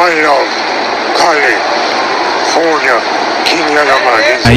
One Love,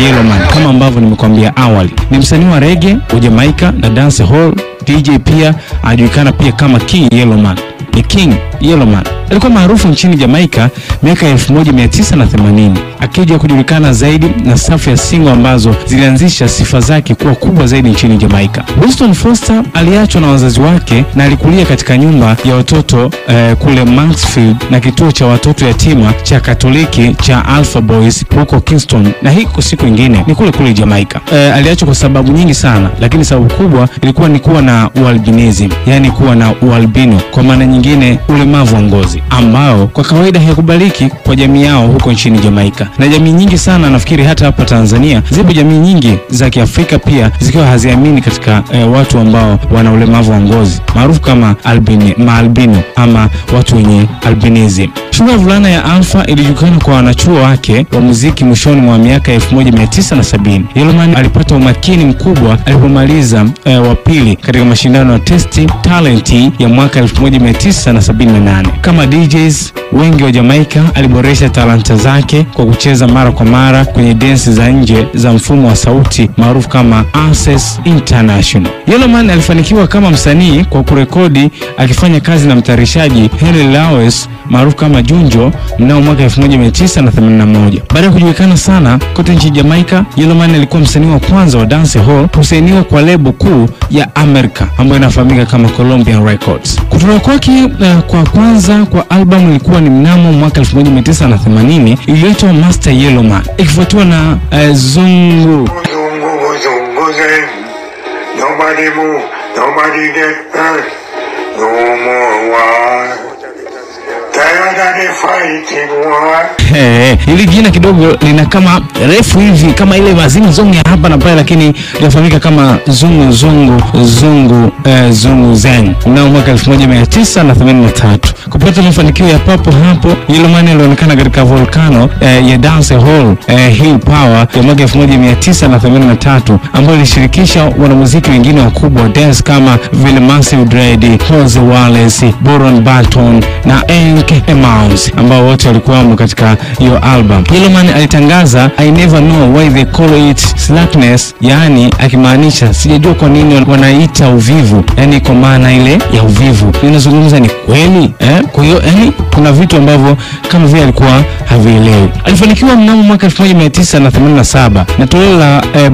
Yalaman. Kama ambavyo nimekuambia awali, ni msanii wa rege wa Jamaica na dance hall DJ, pia anajulikana pia kama King Yellowman. Ni King Yellowman alikuwa maarufu nchini Jamaika miaka 1980 akija kujulikana zaidi na safu ya singo ambazo zilianzisha sifa zake kuwa kubwa zaidi nchini Jamaika. Winston Foster aliachwa na wazazi wake na alikulia katika nyumba ya watoto eh, kule Mansfield na kituo cha watoto yatima cha Katoliki cha Alpha Boys huko Kingston, na hiko siku ingine ni kule kule Jamaika. Eh, aliachwa kwa sababu nyingi sana, lakini sababu kubwa ilikuwa ni kuwa na ualbinism, yani kuwa na ualbino, kwa maana nyingine ulemavu wa ngozi ambao kwa kawaida hayakubaliki kwa jamii yao huko nchini Jamaika na jamii nyingi sana, nafikiri hata hapa Tanzania zipo jamii nyingi za Kiafrika pia zikiwa haziamini katika eh, watu ambao wana ulemavu wa ngozi maarufu kama albini, maalbino ama watu wenye albinism. Shule ya vulana ya Alpha ilijulikana kwa wanachuo wake wa muziki mwishoni mwa miaka 1970. Yellowman alipata umakini mkubwa alipomaliza eh, wa pili katika mashindano ya Test Talent ya mwaka 1978. Kama DJs wengi wa Jamaica aliboresha talanta zake kwa kucheza mara kwa mara kwenye densi za nje za mfumo wa sauti maarufu kama Access International. Yellowman alifanikiwa kama msanii kwa kurekodi akifanya kazi na mtayarishaji Henry Lawes maarufu kama Junjo mnamo mwaka 1981. Baada ya kujulikana sana kote nchini Jamaica, Yellowman alikuwa msanii wa kwanza wa dance hall kusainiwa kwa lebo kuu ya Amerika ambayo inafahamika kama Colombian Records. Kutoka kwake uh, kwa kwanza kwa albamu ilikuwa ni mnamo mwaka 1980 iliyoitwa Master Yellowman ikifuatiwa na uh, Zungu. Nobody move, nobody get hurt. No more war. Hili jina kidogo lina kama refu hivi kama ile mazimu zongi ya hapa na pale, lakini linafahamika kama zungu zungu zungu eh, zungu zen mnamo mwaka 1983. Kupata mafanikio ya papo hapo, Yellowman alionekana katika volcano eh, ya dance hall eh, Hill Power ya mwaka 1983 ambayo ilishirikisha wanamuziki wengine wakubwa wa dance kama vile Massive Dread, Jose Wallace, Boron Barton na Hank Emmons ambao wote walikuwamo katika hiyo album. Yellowman alitangaza I never know why they call it slackness, yani akimaanisha sijajua kwa nini wanaita uvivu, yani kwa maana ile ya uvivu. Ninazungumza ni kweli eh? Kwa hiyo yani kuna vitu ambavyo kama vile alikuwa havielewi. Alifanikiwa mnamo mwaka 1987 na toleo la eh,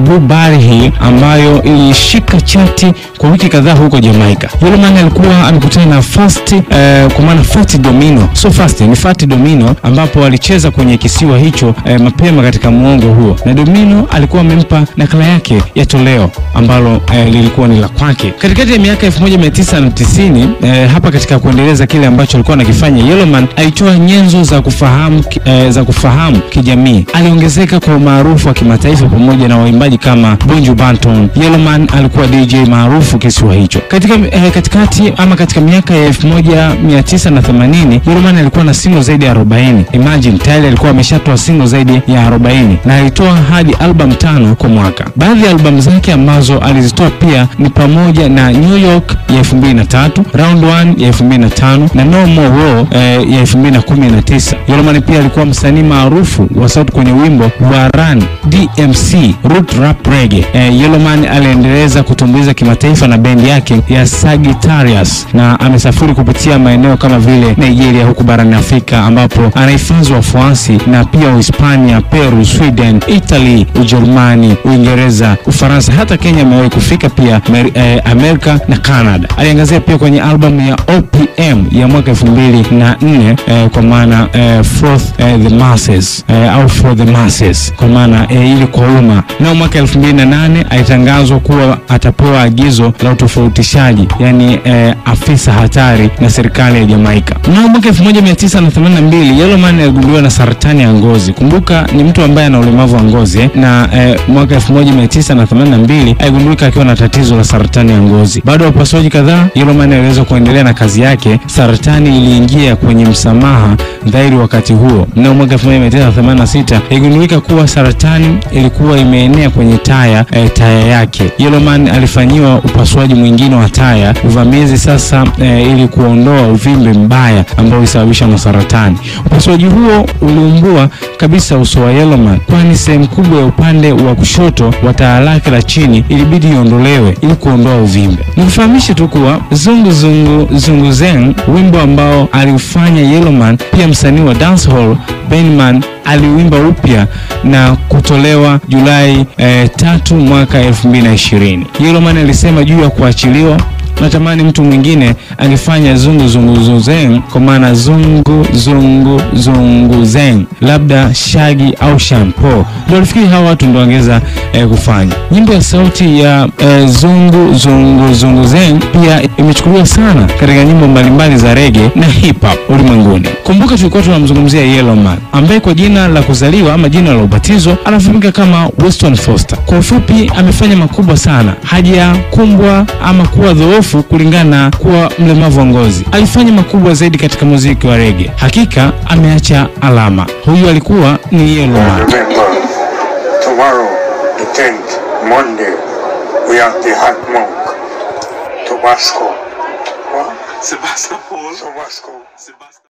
hii ambayo ilishika chati kwa wiki kadhaa huko Jamaica. Yellowman alikuwa amekutana na Fast eh, kwa maana Fat Domino, so Fast ni Fat Domino ambapo alicheza kwenye kisiwa hicho eh, mapema katika muongo huo, na Domino alikuwa amempa nakala yake ya toleo ambalo eh, lilikuwa ni la kwake. Katikati ya miaka 1990 eh, hapa katika kuendeleza kile ambacho alikuwa anakifanya, Yellowman alitoa nyenzo za kufahamu eh, za kufahamu kijamii. Aliongezeka kwa umaarufu wa kimataifa pamoja na waimbaji kama Bunju Banton. Yellowman alikuwa DJ maarufu kisiwa hicho. Katika eh, katikati ama katika miaka ya 1980 Yellowman alikuwa na single zaidi ya 40. Imagine tayari alikuwa ameshatoa single zaidi ya 40 na alitoa hadi albamu tano kwa mwaka. Baadhi ya albamu zake ambazo alizitoa pia ni pamoja na New York ya 2003, Round 1 ya 2005 na No More huo eh, ya 2019. Yolomani pia alikuwa msanii maarufu wa sauti kwenye wimbo wa Run DMC Root Rap Reggae. Eh, Yolomani aliendeleza kutumbuiza kimataifa na bendi yake ya Sagittarius na amesafiri kupitia maeneo kama vile Nigeria huku barani Afrika ambapo anahifadhi wafuasi na pia Uhispania, Peru, Sweden, Italy, Ujerumani, Uingereza, Ufaransa, hata Kenya amewahi kufika pia eh, Amerika na Canada. Aliangazia pia kwenye albamu ya OPM ya mwaka 2004 eh, kwa maana eh, for eh, the Masses eh, au For the Masses kwa maana eh, ili kwa umma. Nao mwaka 2008 alitangazwa kuwa atapewa agizo la utofautishaji, yani eh, afisa hatari na serikali ya Jamaika. Nao mwaka 1982 Yellowman aligunduliwa na saratani ya ngozi. Kumbuka ni mtu ambaye ana ulemavu wa ngozi eh, na eh, mwaka 1982 aligundulika akiwa na tatizo la saratani ya ngozi. Baada ya upasuaji kadhaa, Yellowman aliweza kuendelea na kazi yake. Saratani iliingia kwenye msamaha dhahiri wakati huo, mnamo mwaka 1986 iligundulika kuwa saratani ilikuwa imeenea kwenye taya e, taya yake. Yellowman alifanyiwa upasuaji mwingine wa taya uvamizi sasa e, ili kuondoa uvimbe mbaya ambao ulisababishwa na saratani. Upasuaji huo uliumbua kabisa uso wa Yellowman, kwani sehemu kubwa ya upande wa kushoto wa taya lake la chini ilibidi iondolewe ili kuondoa uvimbe. Nikufahamishe tu kuwa Zungu Zungu Zungu Zeng, wimbo ambao aliufanya Yellowman, pia msanii wa dancehall Benman aliuimba upya na kutolewa Julai eh, tatu mwaka 2020. Yellowman alisema juu ya kuachiliwa natamani mtu mwingine angefanya zungu zungu zungu kwa maana zungu zungu zungu zeng, labda shagi au Shampo. Ndio nafikiri hawa watu ndo wangeweza eh, kufanya nyimbo ya sauti ya eh, zungu zungu zungu zeng. Pia imechukuliwa sana katika nyimbo mbalimbali za rege na hip hop ulimwenguni. Kumbuka tulikuwa tunamzungumzia Yellowman ambaye kwa jina la kuzaliwa ama jina la ubatizo anafahamika kama Weston Foster. Kwa ufupi, amefanya makubwa sana, hajakumbwa ama kuwa dhoofu kulingana kuwa mlemavu wa ngozi. Alifanya makubwa zaidi katika muziki wa rege. Hakika ameacha alama. Huyu alikuwa ni Yellow Man. tomorrow, the 10th, Monday, we have the hot monk, Tabasco. What? Sebastopol. Tabasco. Sebastopol.